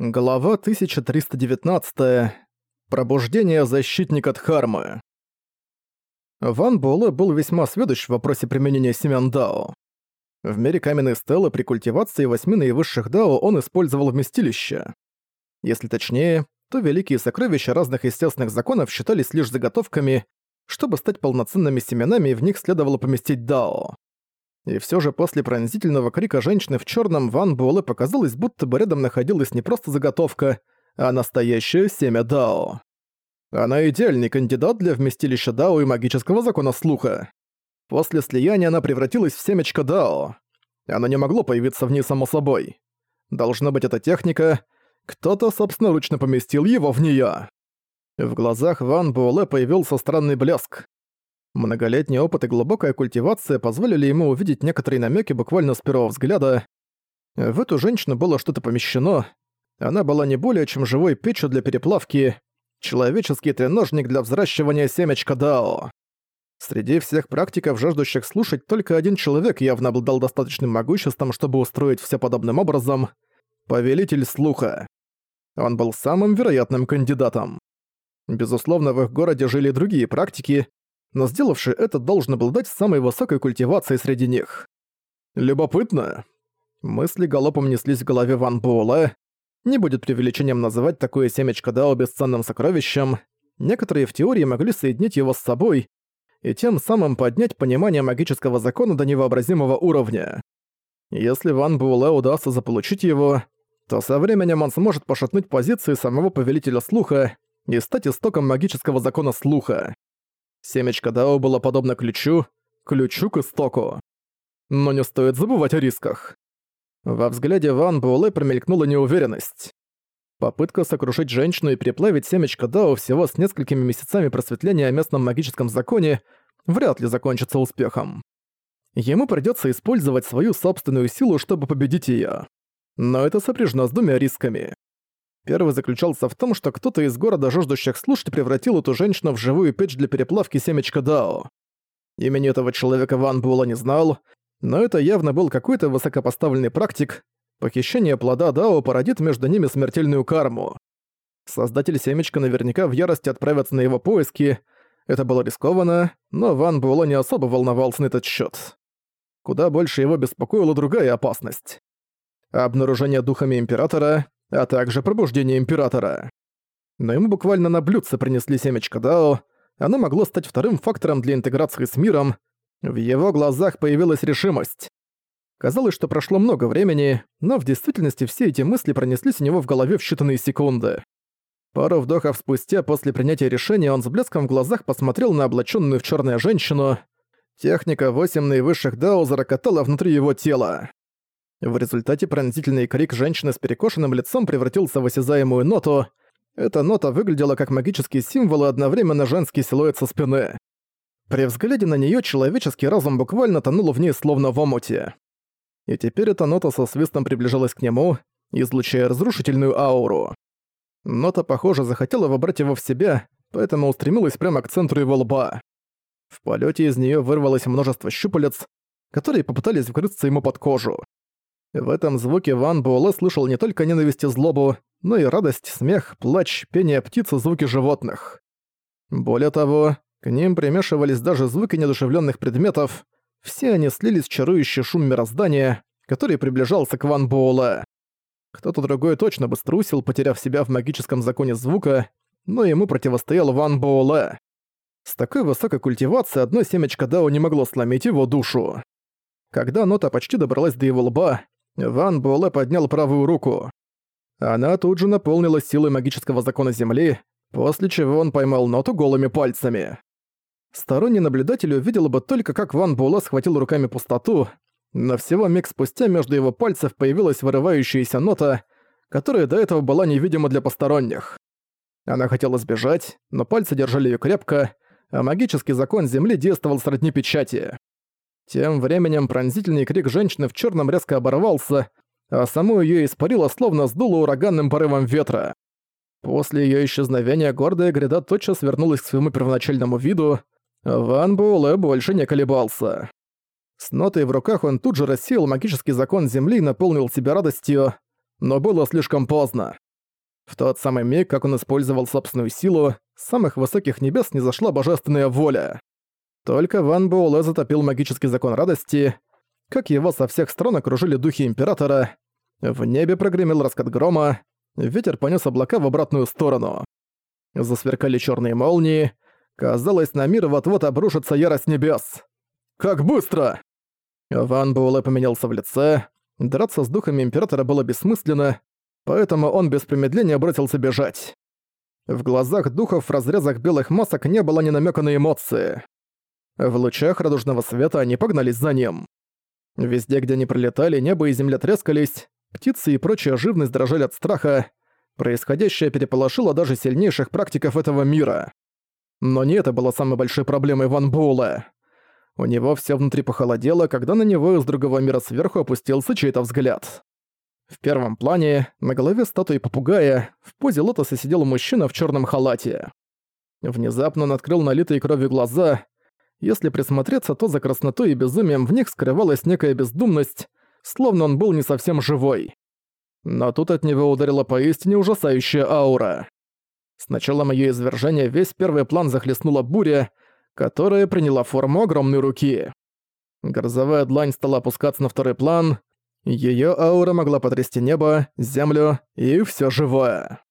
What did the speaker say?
Глава 1319. Пробуждение защитника Дхармы. Ван Буэлэ был весьма сведущ в вопросе применения семян Дао. В мире каменной стелы при культивации восьми наивысших Дао он использовал вместилище. Если точнее, то великие сокровища разных естественных законов считались лишь заготовками, чтобы стать полноценными семенами, и в них следовало поместить Дао. И все же после пронзительного крика женщины в черном Ван Буэлэ показалось, будто бы рядом находилась не просто заготовка, а настоящее семя Дао. Она идеальный кандидат для вместилища Дао и магического закона слуха. После слияния она превратилась в семечко Дао. Оно не могло появиться в ней само собой. Должна быть эта техника, кто-то собственноручно поместил его в неё. В глазах Ван Буэлэ появился странный блеск. Многолетний опыт и глубокая культивация позволили ему увидеть некоторые намеки буквально с первого взгляда. В эту женщину было что-то помещено. Она была не более чем живой печью для переплавки, человеческий треножник для взращивания семечка Дао. Среди всех практиков, жаждущих слушать, только один человек явно обладал достаточным могуществом, чтобы устроить все подобным образом — Повелитель Слуха. Он был самым вероятным кандидатом. Безусловно, в их городе жили другие практики, но сделавший это должен был дать самой высокой культивации среди них. Любопытно. Мысли галопом неслись в голове Ван Буэлэ. Не будет преувеличением называть такое семечко Дао бесценным сокровищем. Некоторые в теории могли соединить его с собой и тем самым поднять понимание магического закона до невообразимого уровня. Если Ван Буэлэ удастся заполучить его, то со временем он сможет пошатнуть позиции самого Повелителя Слуха и стать истоком магического закона Слуха. Семечко Дао было подобно ключу, ключу к истоку. Но не стоит забывать о рисках. Во взгляде Ван Буэлэ промелькнула неуверенность. Попытка сокрушить женщину и переплавить семечко Дао всего с несколькими месяцами просветления о местном магическом законе вряд ли закончится успехом. Ему придётся использовать свою собственную силу, чтобы победить её. Но это сопряжено с двумя рисками. Первый заключался в том, что кто-то из города жаждущих слушать превратил эту женщину в живую печь для переплавки семечка Дао. Имени этого человека Ван Була не знал, но это явно был какой-то высокопоставленный практик. Похищение плода Дао породит между ними смертельную карму. Создатель семечка наверняка в ярости отправится на его поиски. Это было рискованно, но Ван Буэлэ не особо волновался на этот счет. Куда больше его беспокоила другая опасность. Обнаружение духами Императора а также пробуждение Императора. Но ему буквально на блюдце принесли семечко Дао, оно могло стать вторым фактором для интеграции с миром, в его глазах появилась решимость. Казалось, что прошло много времени, но в действительности все эти мысли пронеслись у него в голове в считанные секунды. Пару вдохов спустя после принятия решения он с блеском в глазах посмотрел на облаченную в черную женщину. Техника 8 наивысших дао зарокотала внутри его тела. В результате пронзительный крик женщины с перекошенным лицом превратился в осязаемую ноту. Эта нота выглядела как магический символ и одновременно женский силуэт со спины. При взгляде на неё человеческий разум буквально тонул в ней словно в омуте. И теперь эта нота со свистом приближалась к нему, излучая разрушительную ауру. Нота, похоже, захотела вобрать его в себя, поэтому устремилась прямо к центру его лба. В полёте из неё вырвалось множество щупалец, которые попытались вгрызться ему под кожу. В этом звуке Ван Буэлэ слышал не только ненависть и злобу, но и радость, смех, плач, пение птиц и звуки животных. Более того, к ним примешивались даже звуки недушевленных предметов, все они слились в чарующий шум мироздания, который приближался к Ван Буэлэ. Кто-то другой точно бы струсил, потеряв себя в магическом законе звука, но ему противостоял Ван Буэлэ. С такой высокой культивацией одно семечко Дао не могло сломить его душу. Когда нота почти добралась до его лба, Ван Буэлэ поднял правую руку. Она тут же наполнилась силой магического закона Земли, после чего он поймал ноту голыми пальцами. Сторонний наблюдатель увидел бы только, как Ван Буэлэ схватил руками пустоту, но всего миг спустя между его пальцев появилась вырывающаяся нота, которая до этого была невидима для посторонних. Она хотела сбежать, но пальцы держали ее крепко, а магический закон Земли действовал сродни печати. Тем временем пронзительный крик женщины в черном резко оборвался, а саму ее испарило словно сдуло ураганным порывом ветра. После ее исчезновения гордая гряда тотчас вернулась к своему первоначальному виду, Ван Буэлэ больше не колебался. С нотой в руках он тут же рассеял магический закон Земли и наполнил себя радостью, но было слишком поздно. В тот самый миг, как он использовал собственную силу, с самых высоких небес не зашла божественная воля. Только Ван Буэлэ затопил магический закон радости, как его со всех сторон окружили духи Императора. В небе прогремел раскат грома, ветер понес облака в обратную сторону. Засверкали черные молнии, казалось, на мир вот-вот обрушится ярость небес. «Как быстро!» Ван Буэлэ поменялся в лице, драться с духами Императора было бессмысленно, поэтому он без промедления бросился бежать. В глазах духов в разрезах белых масок не было ни намека на эмоции. В лучах радужного света они погнались за ним. Везде, где они пролетали, небо и земля трескались, птицы и прочая живность дрожали от страха. Происходящее переполошило даже сильнейших практиков этого мира. Но не это было самой большой проблемой Ван Буэлла. У него все внутри похолодело, когда на него из другого мира сверху опустился чей-то взгляд. В первом плане, на голове статуи попугая, в позе лотоса сидел мужчина в черном халате. Внезапно он открыл налитые кровью глаза. Если присмотреться, то за краснотой и безумием в них скрывалась некая бездумность, словно он был не совсем живой. Но тут от него ударила поистине ужасающая аура. С началом её извержения весь первый план захлестнула буря, которая приняла форму огромной руки. Грозовая длань стала опускаться на второй план, Её аура могла потрясти небо, землю и всё живое.